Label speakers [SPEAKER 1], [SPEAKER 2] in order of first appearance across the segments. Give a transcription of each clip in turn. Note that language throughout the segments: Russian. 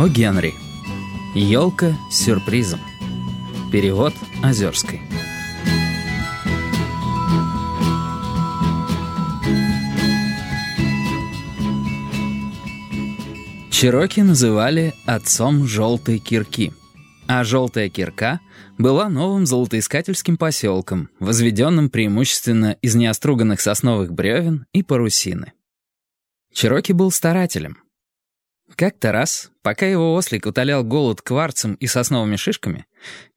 [SPEAKER 1] О Генри. Елка с сюрпризом. Перевод Озерской. Чироки называли отцом желтой кирки, а желтая кирка была новым золотоискательским поселком, возведенным преимущественно из неоструганных сосновых бревен и парусины. Чироки был старателем — как-то раз, пока его ослик утолял голод кварцем и сосновыми шишками,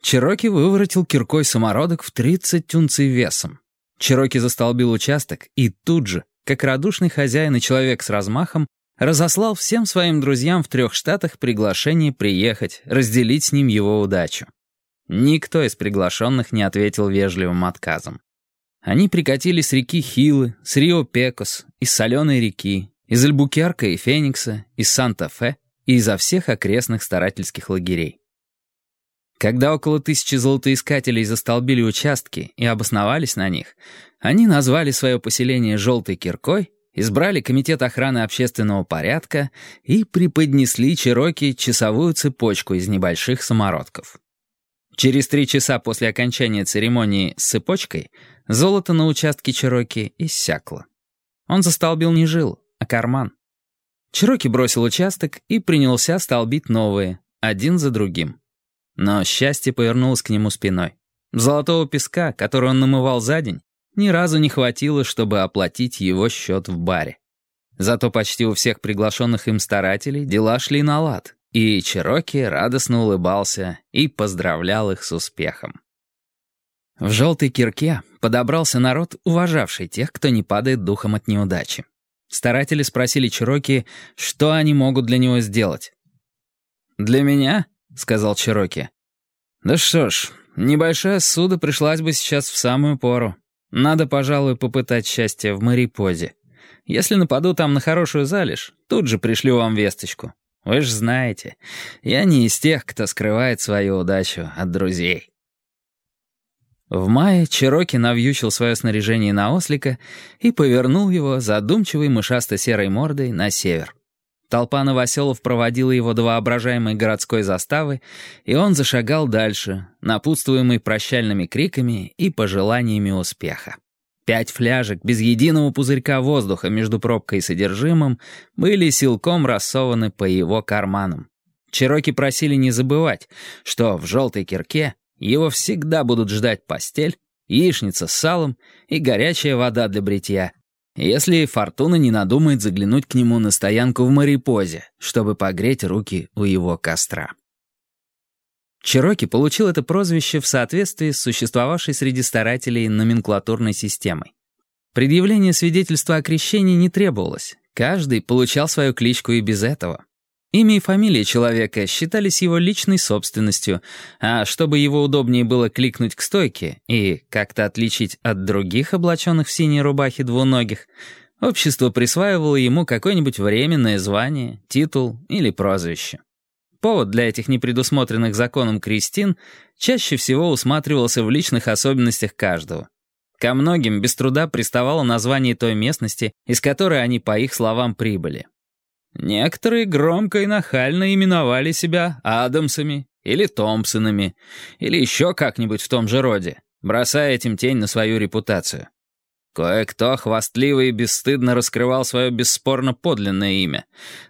[SPEAKER 1] Чироки выворотил киркой самородок в 30 тюнций весом. Чироки застолбил участок и тут же, как радушный хозяин и человек с размахом, разослал всем своим друзьям в трех штатах приглашение приехать, разделить с ним его удачу. Никто из приглашенных не ответил вежливым отказом. Они прикатили с реки Хилы, с Рио-Пекос, из соленой реки, из Альбукерка и Феникса, из Санта-Фе и изо всех окрестных старательских лагерей. Когда около тысячи золотоискателей застолбили участки и обосновались на них, они назвали свое поселение «желтой киркой», избрали Комитет охраны общественного порядка и преподнесли Чироки часовую цепочку из небольших самородков. Через три часа после окончания церемонии с цепочкой золото на участке Чироки иссякло. Он застолбил не жилу, а карман. Чироки бросил участок и принялся столбить новые, один за другим. Но счастье повернулось к нему спиной. Золотого песка, который он намывал за день, ни разу не хватило, чтобы оплатить его счет в баре. Зато почти у всех приглашенных им старателей дела шли на лад, и Чироки радостно улыбался и поздравлял их с успехом. В желтой кирке подобрался народ, уважавший тех, кто не падает духом от неудачи. Старатели спросили Чироки, что они могут для него сделать. «Для меня?» — сказал Чироки. «Да что ж, небольшая суда пришлась бы сейчас в самую пору. Надо, пожалуй, попытать счастье в Марипозе. Если нападу там на хорошую залежь, тут же пришлю вам весточку. Вы же знаете, я не из тех, кто скрывает свою удачу от друзей». В мае Чироки навьючил свое снаряжение на ослика и повернул его задумчивой мышасто-серой мордой на север. Толпа новоселов проводила его до воображаемой городской заставы, и он зашагал дальше, напутствуемый прощальными криками и пожеланиями успеха. Пять фляжек без единого пузырька воздуха между пробкой и содержимым были силком рассованы по его карманам. Чироки просили не забывать, что в желтой кирке его всегда будут ждать постель, яичница с салом и горячая вода для бритья, если Фортуна не надумает заглянуть к нему на стоянку в Марипозе, чтобы погреть руки у его костра. Чироки получил это прозвище в соответствии с существовавшей среди старателей номенклатурной системой. Предъявление свидетельства о крещении не требовалось, каждый получал свою кличку и без этого. Имя и фамилия человека считались его личной собственностью, а чтобы его удобнее было кликнуть к стойке и как-то отличить от других облаченных в синие рубахи двуногих, общество присваивало ему какое-нибудь временное звание, титул или прозвище. Повод для этих непредусмотренных законом крестин чаще всего усматривался в личных особенностях каждого. Ко многим без труда приставало название той местности, из которой они, по их словам, прибыли. Некоторые громко и нахально именовали себя Адамсами или Томпсонами, или еще как-нибудь в том же роде, бросая этим тень на свою репутацию. Кое-кто хвастливо и бесстыдно раскрывал свое бесспорно подлинное имя,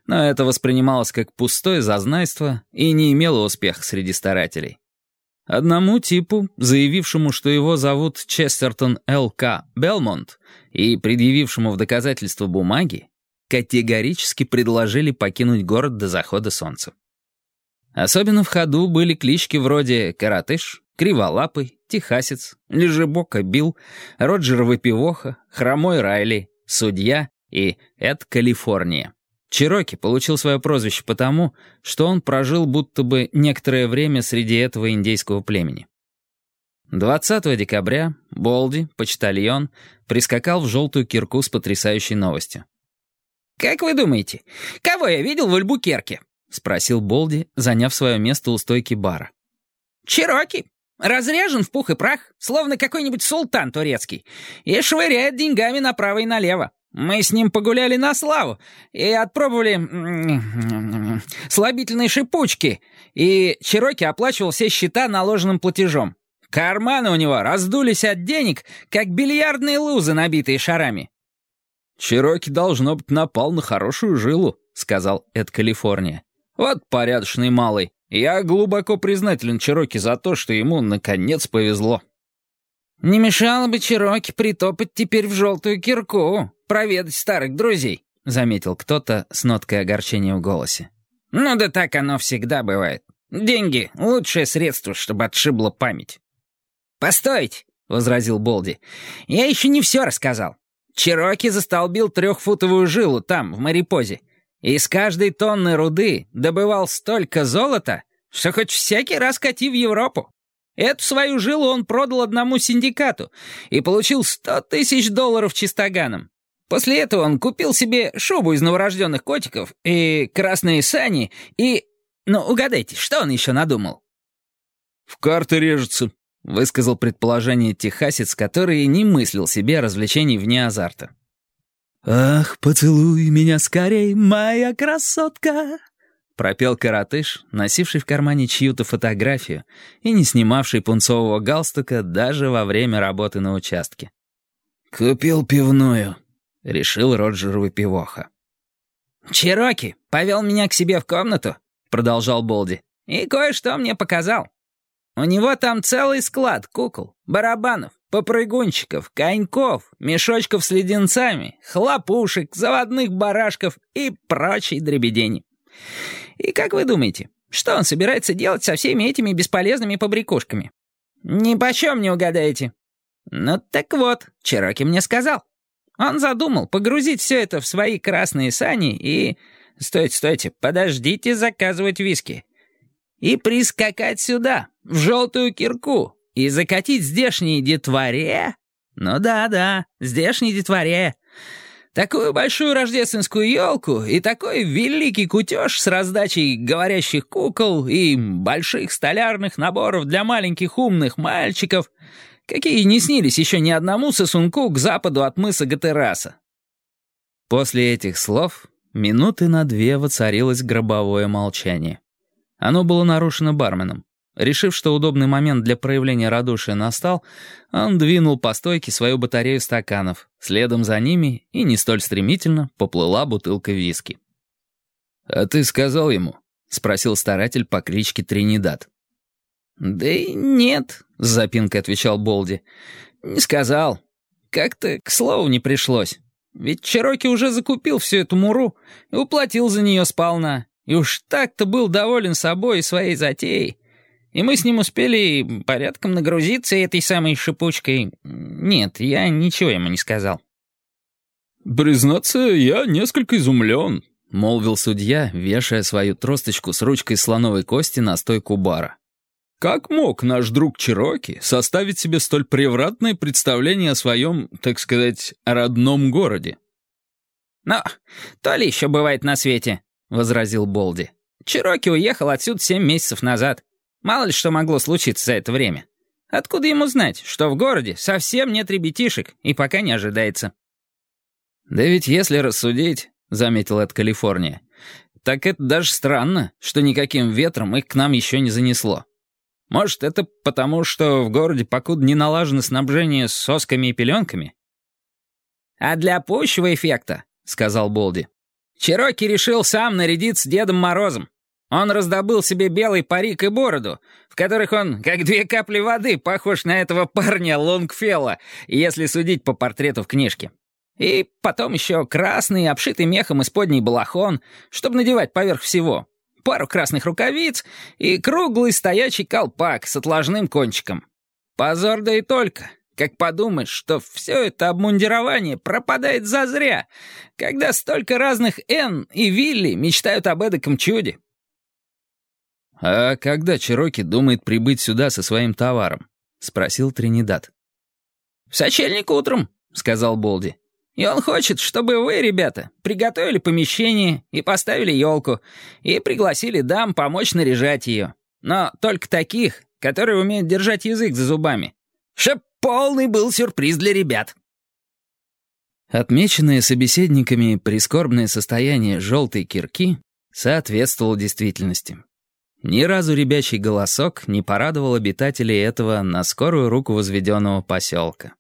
[SPEAKER 1] но это воспринималось как пустое зазнайство и не имело успеха среди старателей. Одному типу, заявившему, что его зовут Честертон Л.К. Белмонт, и предъявившему в доказательство бумаги, категорически предложили покинуть город до захода солнца. Особенно в ходу были клички вроде «Каратыш», «Криволапый», «Техасец», «Лежебока Билл», «Роджер Выпивоха», «Хромой Райли», «Судья» и «Эд Калифорния». Чироки получил свое прозвище потому, что он прожил будто бы некоторое время среди этого индейского племени. 20 декабря Болди, почтальон, прискакал в желтую кирку с потрясающей новостью. «Как вы думаете, кого я видел в Альбукерке?» — спросил Болди, заняв свое место у стойки бара. «Чироки. Разряжен в пух и прах, словно какой-нибудь султан турецкий, и швыряет деньгами направо и налево.
[SPEAKER 2] Мы с ним погуляли на славу и отпробовали слабительные шипучки, и Чироки оплачивал все счета наложенным платежом. Карманы у него раздулись от денег, как бильярдные лузы, набитые шарами.
[SPEAKER 1] «Чироки, должно быть, напал на хорошую жилу», — сказал Эд Калифорния. «Вот порядочный малый. Я глубоко признателен Чироки за то, что ему, наконец, повезло».
[SPEAKER 2] «Не мешало бы Чироки притопать теперь в желтую кирку», проведать старых друзей», — заметил кто-то с ноткой огорчения в голосе. «Ну да так оно всегда бывает. Деньги — лучшее средство, чтобы отшибло память». «Постойте», — возразил Болди. «Я еще не все рассказал. Чироки застолбил трехфутовую жилу там, в Марипозе, и с каждой тонны руды добывал столько золота, что хоть всякий раз кати в Европу. Эту свою жилу он продал одному синдикату и получил сто тысяч долларов чистоганом. После этого он купил себе шубу из новорожденных котиков и красные сани и... Ну, угадайте, что он еще надумал?»
[SPEAKER 1] «В карты режется», — высказал предположение техасец, который не мыслил себе развлечений вне азарта. «Ах, поцелуй меня скорей, моя красотка!» Пропел коротыш, носивший в кармане чью-то фотографию и не снимавший пунцового галстука даже во время работы на участке. «Купил пивную», — решил Роджер Выпивоха.
[SPEAKER 2] «Чироки повел меня к себе в комнату», — продолжал Болди, «и кое-что мне показал. У него там целый склад кукол, барабанов, попрыгунчиков, коньков, мешочков с леденцами, хлопушек, заводных барашков и прочей дребедени. И как вы думаете, что он собирается делать со всеми этими бесполезными побрякушками? Ни почем не угадаете. Ну так вот, Чироки мне сказал. Он задумал погрузить все это в свои красные сани и... Стойте, стойте, подождите заказывать виски. И прискакать сюда, в желтую кирку, и закатить здешней детворе... Ну да-да, здешней детворе. Такую большую рождественскую елку и такой великий кутеж с раздачей говорящих кукол и больших столярных наборов для маленьких умных мальчиков — какие не снились еще ни одному сосунку к западу от мыса Гатераса.
[SPEAKER 1] После этих слов минуты на две воцарилось гробовое молчание. Оно было нарушено барменом. Решив, что удобный момент для проявления радушия настал, он двинул по стойке свою батарею стаканов, следом за ними и не столь стремительно поплыла бутылка виски. «А ты сказал ему?» — спросил старатель по кличке Тринидад.
[SPEAKER 2] «Да и нет», — с запинкой отвечал Болди. «Не сказал. Как-то к слову не пришлось. Ведь Чероки уже закупил всю эту муру и уплатил за нее сполна. И уж так-то был доволен собой и своей затеей. И мы с ним успели порядком нагрузиться этой самой шипучкой. Нет, я ничего ему не сказал».
[SPEAKER 1] «Признаться, я несколько изумлен», — молвил судья, вешая свою тросточку с ручкой слоновой кости на стойку бара. Как мог наш друг Чироки составить себе столь превратное представление о своем, так сказать, родном городе?
[SPEAKER 2] «Но то ли еще бывает на свете», — возразил Болди. «Чироки уехал отсюда семь месяцев назад. Мало ли что могло случиться за это время. Откуда ему знать, что в городе совсем нет ребятишек и пока не ожидается?»
[SPEAKER 1] «Да ведь если рассудить», — заметил это Калифорния, «так это даже странно, что никаким ветром их к нам еще не занесло». Может, это потому, что в городе покуда не налажено снабжение сосками и пеленками?»
[SPEAKER 2] «А для пущего эффекта», — сказал Болди, «Чероки решил сам нарядиться Дедом Морозом. Он раздобыл себе белый парик и бороду, в которых он, как две капли воды, похож на этого парня Лонгфелла, если судить по портрету в книжке. И потом еще красный, обшитый мехом исподний балахон, чтобы надевать поверх всего пару красных рукавиц и круглый стоячий колпак с отложным кончиком. Позор да и только. Как подумаешь, что все это обмундирование пропадает зазря, когда столько разных Энн и Вилли мечтают об эдаком чуде.
[SPEAKER 1] «А когда Чироки думает прибыть сюда со своим товаром?» — спросил Тринидад.
[SPEAKER 2] «В сочельник утром», — сказал Болди. И он хочет, чтобы вы, ребята, приготовили помещение и поставили елку, и пригласили дам помочь наряжать ее. Но только таких, которые умеют держать язык за зубами. Чтоб полный был сюрприз для ребят».
[SPEAKER 1] Отмеченное собеседниками прискорбное состояние желтой кирки соответствовало действительности. Ни разу ребячий голосок не порадовал обитателей этого на скорую руку возведенного поселка.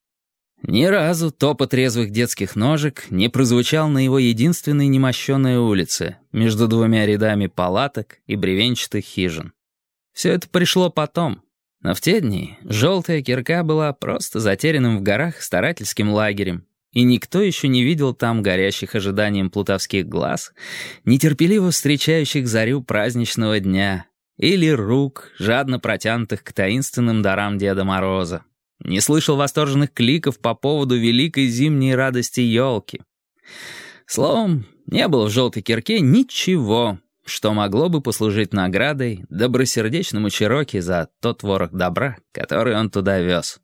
[SPEAKER 1] Ни разу топот резвых детских ножек не прозвучал на его единственной немощенной улице, между двумя рядами палаток и бревенчатых хижин. Все это пришло потом. Но в те дни желтая кирка была просто затерянным в горах старательским лагерем, и никто еще не видел там горящих ожиданием плутовских глаз, нетерпеливо встречающих зарю праздничного дня, или рук, жадно протянутых к таинственным дарам Деда Мороза. Не слышал восторженных кликов по поводу великой зимней радости елки. Словом, не было в желтой кирке ничего, что могло бы послужить наградой добросердечному Чироки за тот ворох добра, который он туда вез.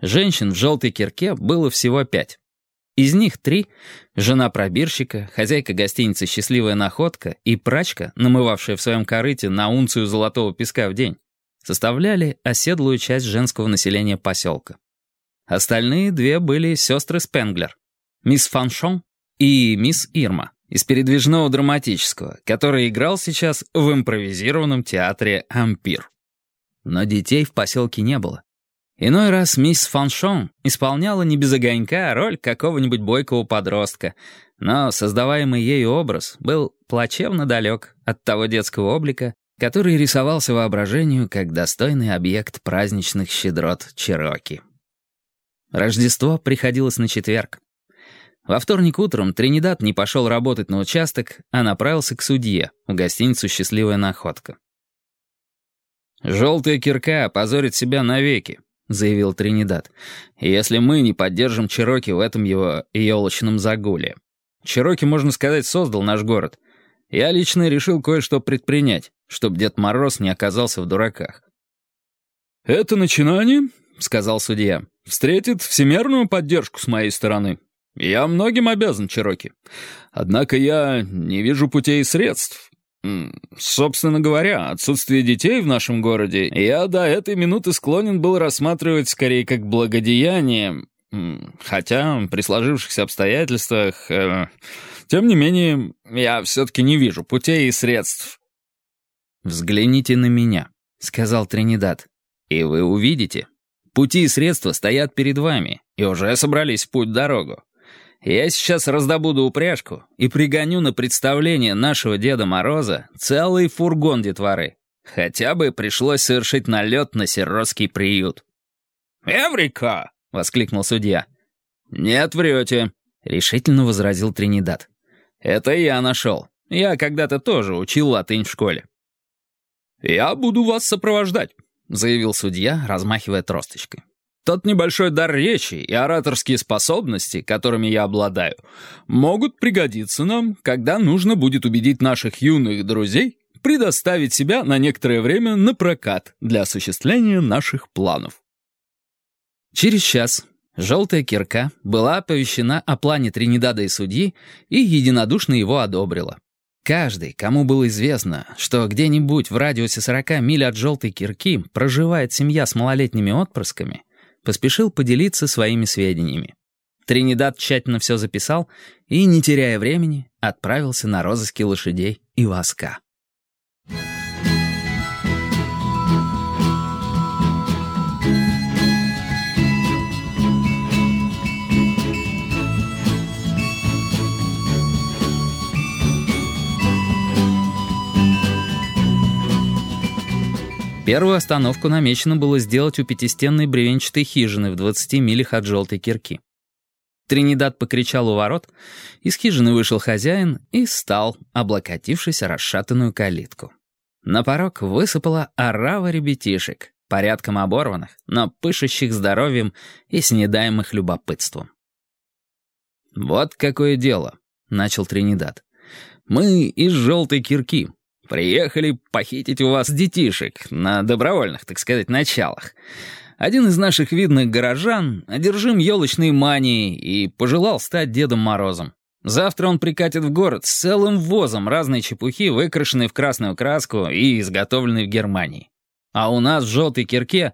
[SPEAKER 1] Женщин в желтой кирке было всего пять. Из них три — жена пробирщика, хозяйка гостиницы «Счастливая находка» и прачка, намывавшая в своем корыте на унцию золотого песка в день, составляли оседлую часть женского населения поселка. Остальные две были сестры Спенглер, мисс Фаншон и мисс Ирма из передвижного драматического, который играл сейчас в импровизированном театре «Ампир». Но детей в поселке не было. Иной раз мисс Фаншон исполняла не без огонька роль какого-нибудь бойкого подростка, но создаваемый ею образ был плачевно далек от того детского облика, который рисовался воображению как достойный объект праздничных щедрот Чироки. Рождество приходилось на четверг. Во вторник утром Тринидад не пошел работать на участок, а направился к судье, в гостиницу «Счастливая находка». «Желтая кирка опозорит себя навеки», — заявил Тринидад. «Если мы не поддержим Чироки в этом его елочном загуле. Чироки, можно сказать, создал наш город. Я лично решил кое-что предпринять, чтобы Дед Мороз не оказался в дураках».
[SPEAKER 3] «Это начинание», — сказал судья, — «встретит всемерную поддержку с моей стороны. Я многим обязан Чироки. Однако я не вижу путей и средств, Собственно говоря, отсутствие детей в нашем городе я до этой минуты склонен был рассматривать скорее как благодеяние, хотя при сложившихся обстоятельствах... Э, тем не менее, я все-таки не вижу путей и средств.
[SPEAKER 1] «Взгляните на меня», — сказал Тринидад, — «и вы увидите. Пути и средства стоят перед вами и уже собрались в путь-дорогу. Я сейчас раздобуду упряжку и пригоню на представление нашего Деда Мороза целый фургон детворы. Хотя бы пришлось совершить налет на сиротский приют.
[SPEAKER 3] «Эврика!» — воскликнул судья.
[SPEAKER 1] «Нет, врете», — решительно возразил Тринидад. «Это я нашел. Я когда-то тоже учил латынь в школе».
[SPEAKER 3] «Я буду вас сопровождать», —
[SPEAKER 1] заявил судья, размахивая тросточкой.
[SPEAKER 3] Тот небольшой дар речи и ораторские способности, которыми я обладаю, могут пригодиться нам, когда нужно будет убедить наших юных друзей предоставить себя на некоторое время на прокат для осуществления наших планов.
[SPEAKER 1] Через час «Желтая кирка» была оповещена о плане Тринидада и судьи и единодушно его одобрила. Каждый, кому было известно, что где-нибудь в радиусе 40 миль от «Желтой кирки» проживает семья с малолетними отпрысками, поспешил поделиться своими сведениями. Тринидад тщательно все записал и, не теряя времени, отправился на розыски лошадей и воска. Первую остановку намечено было сделать у пятистенной бревенчатой хижины в 20 милях от желтой кирки. Тринидад покричал у ворот, из хижины вышел хозяин и стал, облокотившись расшатанную калитку. На порог высыпала орава ребятишек, порядком оборванных, но пышущих здоровьем и снедаемых любопытством. «Вот какое дело», — начал Тринидад. «Мы из желтой кирки, Приехали похитить у вас детишек на добровольных, так сказать, началах. Один из наших видных горожан одержим елочной манией и пожелал стать Дедом Морозом. Завтра он прикатит в город с целым возом разной чепухи, выкрашенной в красную краску и изготовленной в Германии. А у нас в «желтой кирке»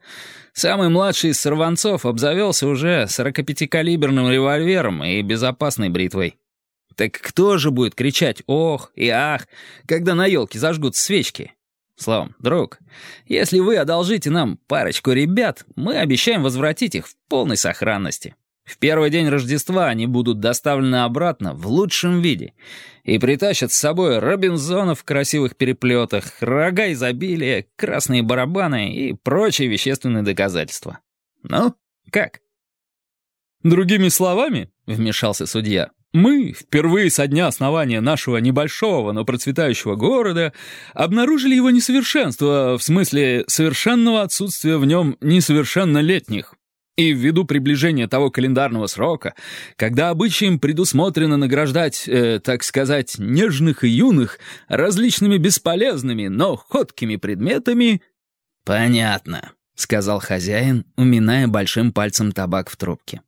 [SPEAKER 1] самый младший из сорванцов обзавелся уже 45-калиберным револьвером и безопасной бритвой. Так кто же будет кричать «ох» и «ах», когда на елке зажгут свечки? Словом, друг, если вы одолжите нам парочку ребят, мы обещаем возвратить их в полной сохранности. В первый день Рождества они будут доставлены обратно в лучшем виде и притащат с собой робинзонов в красивых переплетах, рога изобилия, красные барабаны и прочие вещественные доказательства. Ну, как?
[SPEAKER 3] «Другими словами», — вмешался судья, мы, впервые со дня основания нашего небольшого, но процветающего города, обнаружили его несовершенство, в смысле совершенного отсутствия в нем несовершеннолетних. И ввиду приближения того календарного срока, когда обычаем предусмотрено награждать, э, так сказать, нежных и юных различными бесполезными, но ходкими предметами...
[SPEAKER 1] «Понятно», — сказал хозяин, уминая большим пальцем табак в трубке.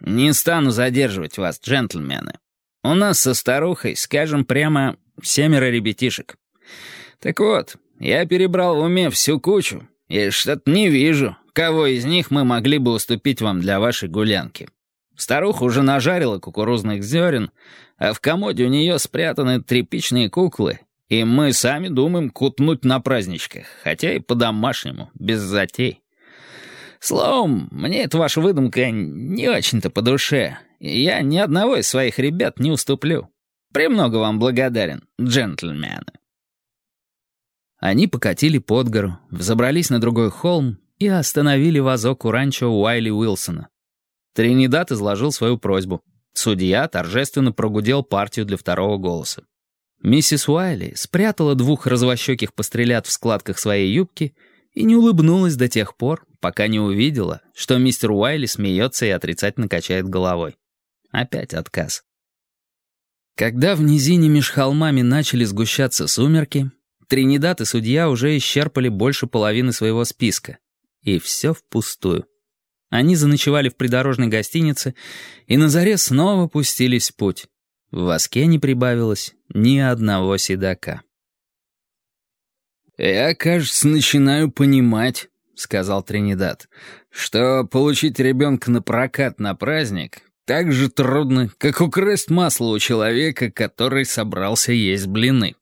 [SPEAKER 1] «Не стану задерживать вас, джентльмены. У нас со старухой, скажем прямо, семеро ребятишек. Так вот, я перебрал в уме всю кучу, и что-то не вижу, кого из них мы могли бы уступить вам для вашей гулянки. Старуха уже нажарила кукурузных зерен, а в комоде у нее спрятаны тряпичные куклы, и мы сами думаем кутнуть на праздничках, хотя и по-домашнему, без затей. Словом, мне эта ваша выдумка не очень-то по душе, я ни одного из своих ребят не уступлю. Премного вам благодарен, джентльмены». Они покатили под гору, взобрались на другой холм и остановили вазок у ранчо Уайли Уилсона. Тринидад изложил свою просьбу. Судья торжественно прогудел партию для второго голоса. Миссис Уайли спрятала двух развощеких пострелят в складках своей юбки и не улыбнулась до тех пор, пока не увидела, что мистер Уайли смеется и отрицательно качает головой. Опять отказ. Когда в низине меж холмами начали сгущаться сумерки, Тринидад и судья уже исчерпали больше половины своего списка. И все впустую. Они заночевали в придорожной гостинице и на заре снова пустились в путь. В воске не прибавилось ни одного седока. «Я, кажется, начинаю понимать», — сказал Тринидад, «что получить ребенка на прокат на праздник так же трудно, как украсть масло у человека, который собрался есть блины».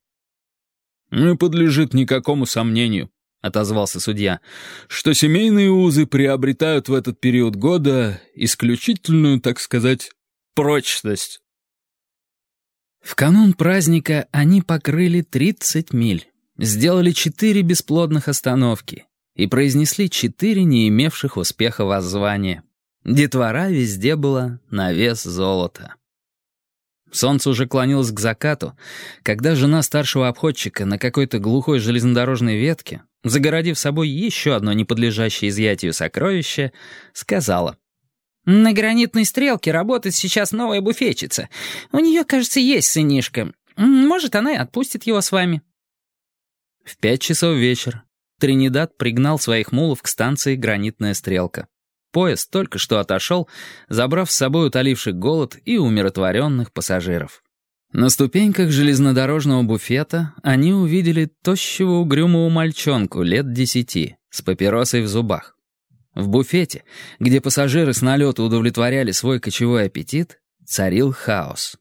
[SPEAKER 3] «Не подлежит никакому сомнению», — отозвался судья, «что семейные узы приобретают в этот период года исключительную, так сказать, прочность».
[SPEAKER 1] В канун праздника они покрыли 30 миль сделали четыре бесплодных остановки и произнесли четыре не имевших успеха воззвания. Детвора везде была на вес золота. Солнце уже клонилось к закату, когда жена старшего обходчика на какой-то глухой железнодорожной ветке, загородив собой еще одно неподлежащее изъятию сокровище, сказала.
[SPEAKER 2] «На гранитной стрелке работает сейчас новая буфетчица. У нее, кажется, есть сынишка. Может, она и отпустит его с вами».
[SPEAKER 1] В пять часов вечера Тринидад пригнал своих мулов к станции «Гранитная стрелка». Поезд только что отошел, забрав с собой утоливший голод и умиротворенных пассажиров. На ступеньках железнодорожного буфета они увидели тощего угрюмого мальчонку лет десяти с папиросой в зубах. В буфете, где пассажиры с налета удовлетворяли свой кочевой аппетит, царил хаос.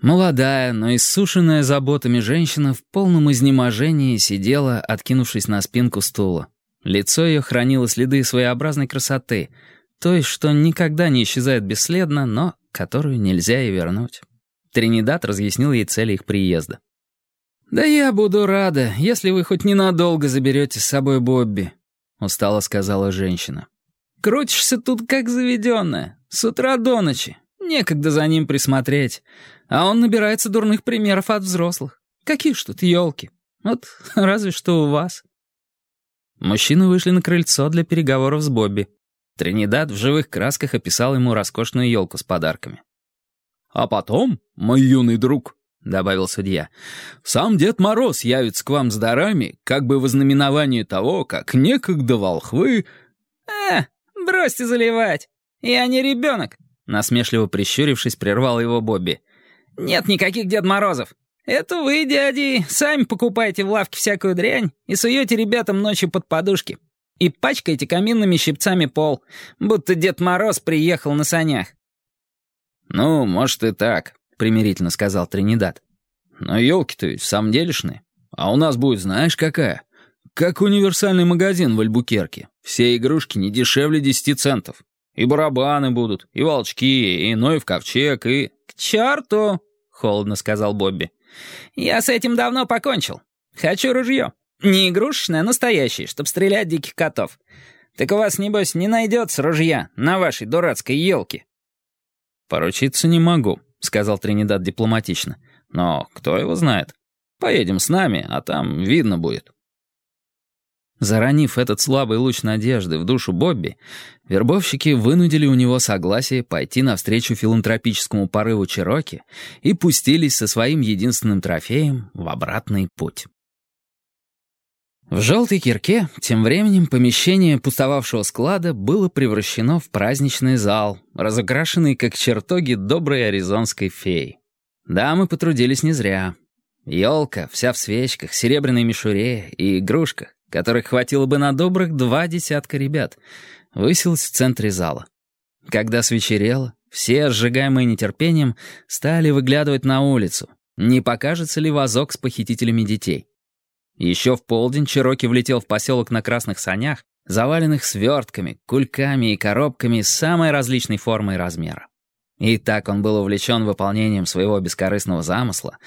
[SPEAKER 1] Молодая, но иссушенная заботами женщина в полном изнеможении сидела, откинувшись на спинку стула. Лицо ее хранило следы своеобразной красоты, той, что никогда не исчезает бесследно, но которую нельзя и вернуть. Тринидад разъяснил ей цели их приезда. «Да я буду рада, если вы хоть ненадолго заберете с собой Бобби», — устало сказала женщина. «Крутишься тут как заведенная, с утра до ночи, некогда за ним присмотреть. А он набирается дурных примеров от взрослых. Какие ж тут елки? Вот разве что у вас. Мужчины вышли на крыльцо для переговоров с Бобби. Тринидад в живых красках описал ему роскошную елку с подарками.
[SPEAKER 3] «А потом, мой юный друг», — добавил судья, «сам Дед Мороз явится к вам с дарами, как бы в ознаменовании того, как некогда волхвы...»
[SPEAKER 2] «А, бросьте заливать! Я не ребенок!»
[SPEAKER 1] Насмешливо прищурившись, прервал его Бобби.
[SPEAKER 2] «Нет никаких Дед Морозов. Это вы, дяди, сами покупаете в лавке всякую дрянь и суете ребятам ночью под подушки. И пачкаете каминными щипцами пол, будто Дед Мороз приехал на санях».
[SPEAKER 1] «Ну, может и так», — примирительно сказал Тринидад. «Но елки-то ведь в самом делешные. А у нас будет знаешь какая? Как универсальный магазин в Альбукерке. Все игрушки не дешевле десяти центов. И барабаны будут, и волчки, и Ноев ковчег, и...»
[SPEAKER 2] «К черту!» — холодно сказал Бобби. «Я с этим давно покончил. Хочу ружье. Не игрушечное, а настоящее, чтобы стрелять диких котов. Так у вас, небось, не найдется ружья на вашей дурацкой елке?»
[SPEAKER 1] «Поручиться не могу», — сказал Тринидад дипломатично. «Но кто его знает? Поедем с нами, а там видно будет». Заранив этот слабый луч надежды в душу Бобби, вербовщики вынудили у него согласие пойти навстречу филантропическому порыву Чироки и пустились со своим единственным трофеем в обратный путь. В желтой кирке тем временем помещение пустовавшего склада было превращено в праздничный зал, разукрашенный как чертоги доброй аризонской феи. Дамы потрудились не зря. Елка, вся в свечках, серебряной мишуре и игрушках, которых хватило бы на добрых два десятка ребят, высилась в центре зала. Когда свечерело, все, сжигаемые нетерпением, стали выглядывать на улицу, не покажется ли вазок с похитителями детей. Еще в полдень Чироки влетел в поселок на красных санях, заваленных свертками, кульками и коробками самой различной формы и размера. И так он был увлечен выполнением своего бескорыстного замысла,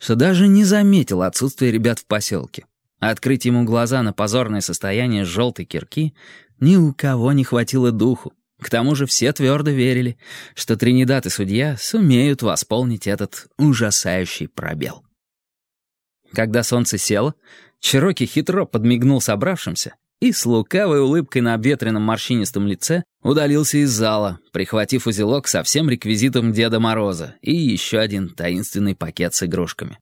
[SPEAKER 1] что даже не заметил отсутствия ребят в поселке. Открыть ему глаза на позорное состояние желтой кирки ни у кого не хватило духу. К тому же все твердо верили, что Тринидад и судья сумеют восполнить этот ужасающий пробел. Когда солнце село, Чироки хитро подмигнул собравшимся и с лукавой улыбкой на обветренном морщинистом лице удалился из зала, прихватив узелок со всем реквизитом Деда Мороза и еще один таинственный пакет с игрушками.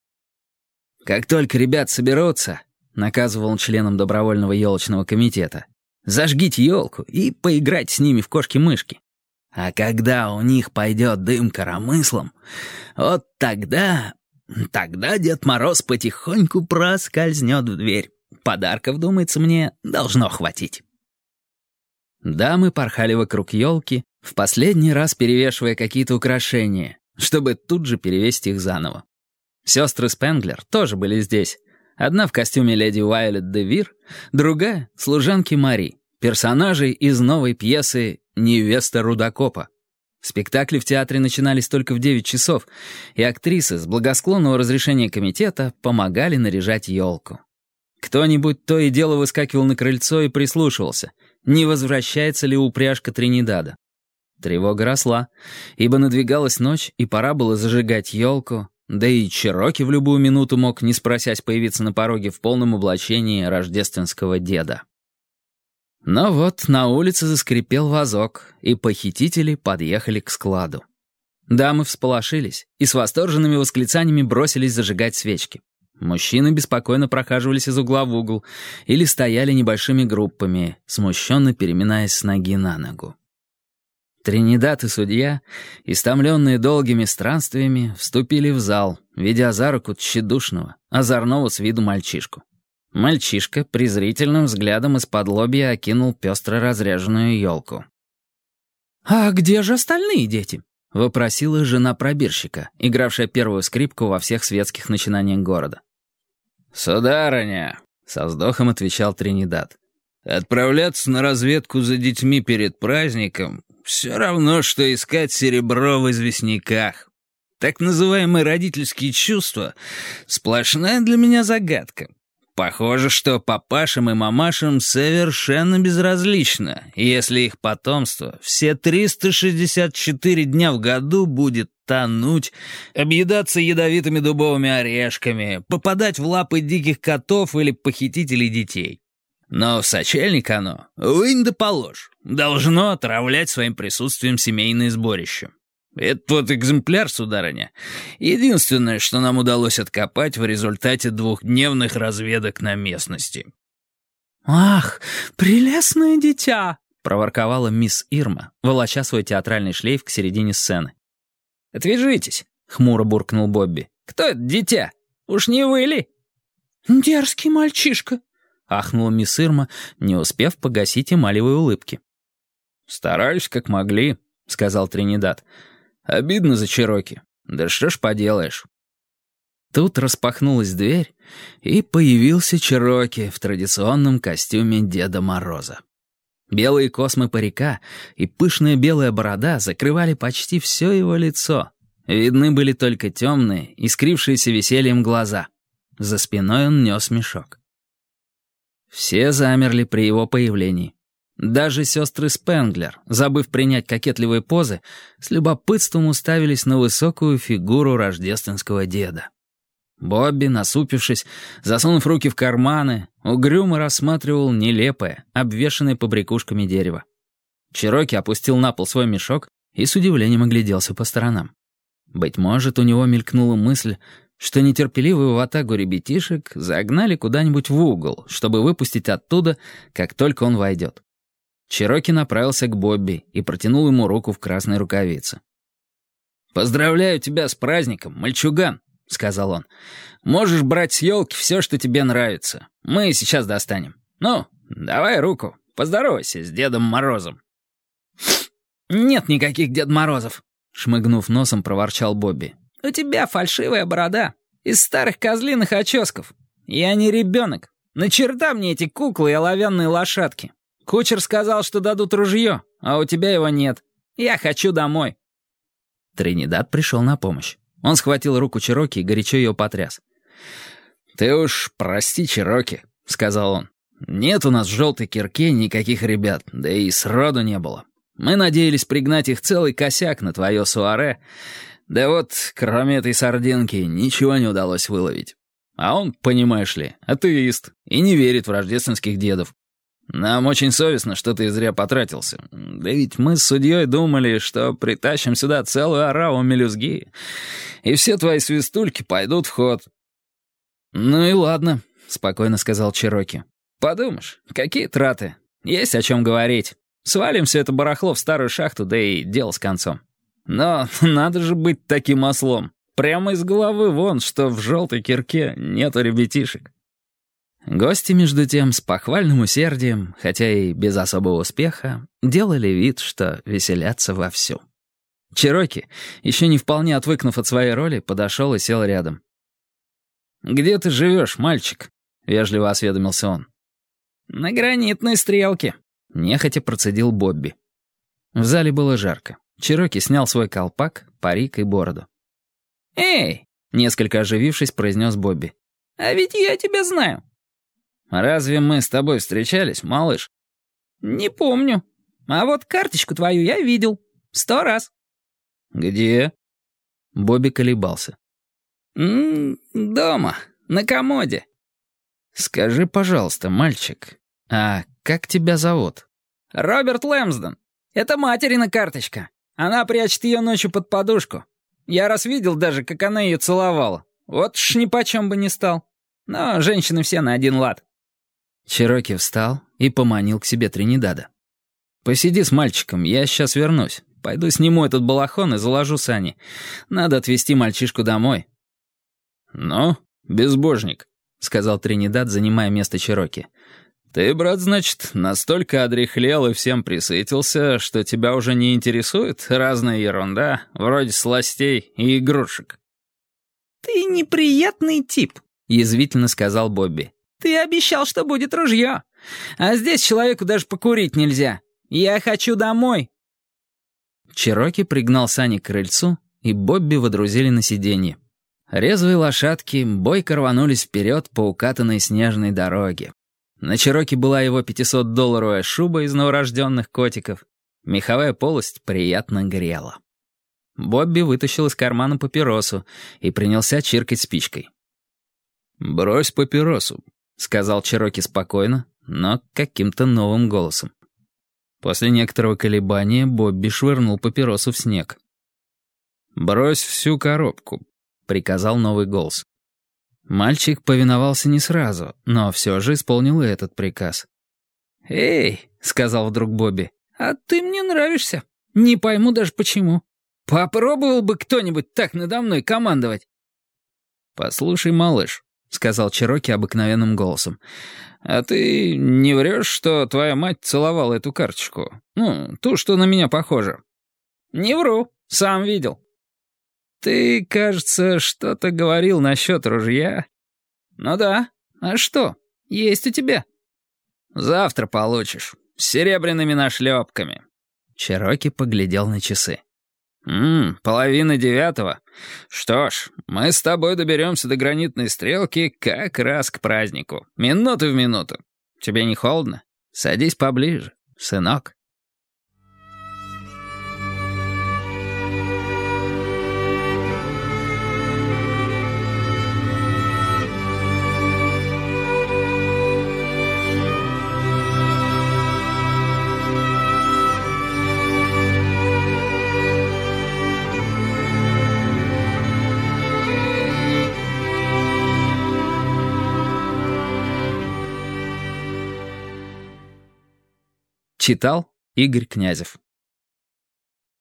[SPEAKER 1] Как только ребят соберутся, — наказывал он членам добровольного елочного комитета. «Зажгите елку и поиграйте с ними в кошки-мышки. А когда у них пойдет дым коромыслом, вот тогда... Тогда Дед Мороз потихоньку проскользнет в дверь. Подарков, думается мне, должно хватить». Дамы порхали вокруг елки, в последний раз перевешивая какие-то украшения, чтобы тут же перевесить их заново. Сестры Спенглер тоже были здесь, Одна в костюме леди Уайлет де Вир, другая — служанки Мари, персонажей из новой пьесы «Невеста Рудокопа». Спектакли в театре начинались только в 9 часов, и актрисы с благосклонного разрешения комитета помогали наряжать елку. Кто-нибудь то и дело выскакивал на крыльцо и прислушивался, не возвращается ли упряжка Тринидада. Тревога росла, ибо надвигалась ночь, и пора было зажигать елку, да и Чироки в любую минуту мог, не спросясь, появиться на пороге в полном облачении рождественского деда. Но вот на улице заскрипел вазок, и похитители подъехали к складу. Дамы всполошились и с восторженными восклицаниями бросились зажигать свечки. Мужчины беспокойно прохаживались из угла в угол или стояли небольшими группами, смущенно переминаясь с ноги на ногу. Тринидад и судья, истомленные долгими странствиями, вступили в зал, ведя за руку тщедушного, озорного с виду мальчишку. Мальчишка презрительным взглядом из-под лобья окинул пестро разряженную елку.
[SPEAKER 2] «А где же остальные дети?»
[SPEAKER 1] — вопросила жена пробирщика, игравшая первую скрипку во всех светских начинаниях города. «Сударыня», — со вздохом отвечал Тринидад, — «отправляться на разведку за детьми перед праздником все равно, что искать серебро в известняках. Так называемые родительские чувства — сплошная для меня загадка. Похоже, что папашам и мамашам совершенно безразлично, если их потомство все 364 дня в году будет тонуть, объедаться ядовитыми дубовыми орешками, попадать в лапы диких котов или похитителей детей. Но в сочельник оно, вынь да положь, должно отравлять своим присутствием семейные сборища. Этот вот экземпляр, сударыня, единственное, что нам удалось откопать в результате двухдневных разведок на местности.
[SPEAKER 2] «Ах, прелестное дитя!»
[SPEAKER 1] — проворковала мисс Ирма, волоча свой театральный шлейф к середине сцены.
[SPEAKER 2] «Отвяжитесь!» — хмуро буркнул Бобби. «Кто это дитя? Уж не вы ли?»
[SPEAKER 1] «Дерзкий мальчишка», — ахнула мисс Ирма, не успев погасить эмалевой улыбки.
[SPEAKER 3] «Стараюсь, как могли», — сказал Тринидад. «Обидно за Чероки. Да что ж поделаешь».
[SPEAKER 1] Тут распахнулась дверь, и появился Чероки в традиционном костюме Деда Мороза. Белые космы парика и пышная белая борода закрывали почти все его лицо. Видны были только темные, искрившиеся весельем глаза. За спиной он нес мешок. Все замерли при его появлении. Даже сестры Спенглер, забыв принять кокетливые позы, с любопытством уставились на высокую фигуру рождественского деда. Бобби, насупившись, засунув руки в карманы, угрюмо рассматривал нелепое, обвешанное побрякушками дерево. Чироки опустил на пол свой мешок и с удивлением огляделся по сторонам. Быть может, у него мелькнула мысль, что нетерпеливую ватагу ребятишек загнали куда-нибудь в угол, чтобы выпустить оттуда, как только он войдет. Чироки направился к Бобби и протянул ему руку в красной рукавице. «Поздравляю тебя с праздником, мальчуган!» — сказал он. «Можешь брать с елки все, что тебе нравится. Мы сейчас достанем. Ну, давай руку, поздоровайся с Дедом Морозом». «Нет никаких Дед Морозов», — шмыгнув носом, проворчал Бобби. «У тебя фальшивая борода. Из старых козлиных оческов. Я не ребенок. На черта мне эти куклы и оловянные лошадки. Кучер сказал, что дадут ружье, а у тебя его нет. Я хочу домой». Тринидад пришел на помощь. Он схватил руку Чироки и горячо ее потряс.
[SPEAKER 3] «Ты уж прости, Чироки», — сказал он. «Нет у нас в желтой кирке никаких ребят, да и сроду не было. Мы надеялись пригнать их целый косяк на твое суаре, да вот, кроме этой сардинки, ничего не удалось выловить. А он, понимаешь ли, атеист и не верит в рождественских дедов. Нам очень совестно, что ты зря потратился. Да ведь мы с судьей думали, что притащим сюда целую ораву мелюзги, и все твои свистульки пойдут в ход».
[SPEAKER 1] «Ну и ладно», — спокойно сказал Чироки. «Подумаешь, какие траты? Есть о чем говорить. Свалим все это барахло в старую шахту, да и дело с концом. Но надо же быть таким ослом. Прямо из головы вон, что в желтой кирке нету ребятишек». Гости, между тем, с похвальным усердием, хотя и без особого успеха, делали вид, что веселятся вовсю. Чероки, еще не вполне отвыкнув от своей роли, подошел и сел рядом. «Где ты живешь, мальчик?» — вежливо осведомился он. «На гранитной стрелке», — нехотя процедил Бобби. В зале было жарко. Чероки снял свой колпак, парик и бороду. «Эй!» — несколько оживившись, произнес Бобби. «А ведь я тебя знаю». «Разве мы с тобой встречались, малыш?» «Не помню. А вот карточку твою я видел. Сто раз».
[SPEAKER 3] «Где?»
[SPEAKER 1] Бобби колебался.
[SPEAKER 2] «М -м, «Дома, на комоде».
[SPEAKER 1] «Скажи, пожалуйста, мальчик, а как тебя зовут?»
[SPEAKER 2] «Роберт Лэмсдон. Это материна карточка. Она прячет ее ночью под подушку. Я раз видел даже, как она ее целовала. Вот ж ни почем бы не стал. Но женщины все на один лад».
[SPEAKER 1] Чероки встал и поманил к себе Тринидада. «Посиди с мальчиком, я сейчас вернусь. Пойду сниму этот балахон и заложу сани. Надо отвезти мальчишку домой».
[SPEAKER 3] «Ну, безбожник», — сказал Тринидад, занимая место Чероки. «Ты, брат, значит, настолько одрехлел и всем присытился, что тебя уже не интересует разная ерунда, вроде сластей и игрушек».
[SPEAKER 2] «Ты неприятный тип», — язвительно сказал Бобби. Ты обещал, что будет ружье. А здесь человеку даже покурить нельзя. Я хочу домой».
[SPEAKER 1] Чероки пригнал сани к крыльцу, и Бобби водрузили на сиденье. Резвые лошадки бойко рванулись вперед по укатанной снежной дороге. На Чероки была его 500-долларовая шуба из новорожденных котиков. Меховая полость приятно грела. Бобби вытащил из кармана папиросу и принялся чиркать спичкой.
[SPEAKER 3] «Брось папиросу», — сказал Чероки спокойно, но каким-то новым голосом. После некоторого колебания Бобби швырнул папиросу в снег. «Брось всю коробку», — приказал новый голос.
[SPEAKER 1] Мальчик повиновался не сразу, но все же исполнил и этот приказ.
[SPEAKER 2] «Эй», — сказал вдруг Бобби, — «а ты мне нравишься. Не пойму даже почему. Попробовал бы кто-нибудь так надо мной командовать».
[SPEAKER 1] «Послушай, малыш», — сказал Чироки обыкновенным голосом, «а ты не врешь, что твоя мать целовала эту карточку? Ну, ту, что на меня похожа?»
[SPEAKER 2] «Не вру, сам видел».
[SPEAKER 1] «Ты, кажется, что-то говорил насчет ружья?»
[SPEAKER 2] «Ну да. А что? Есть у тебя».
[SPEAKER 1] «Завтра получишь. С серебряными нашлепками». Чироки поглядел на часы. «Ммм, половина девятого. Что ж, мы с тобой доберемся до гранитной стрелки как раз к празднику. Минуту в минуту. Тебе не холодно? Садись поближе, сынок». Читал Игорь Князев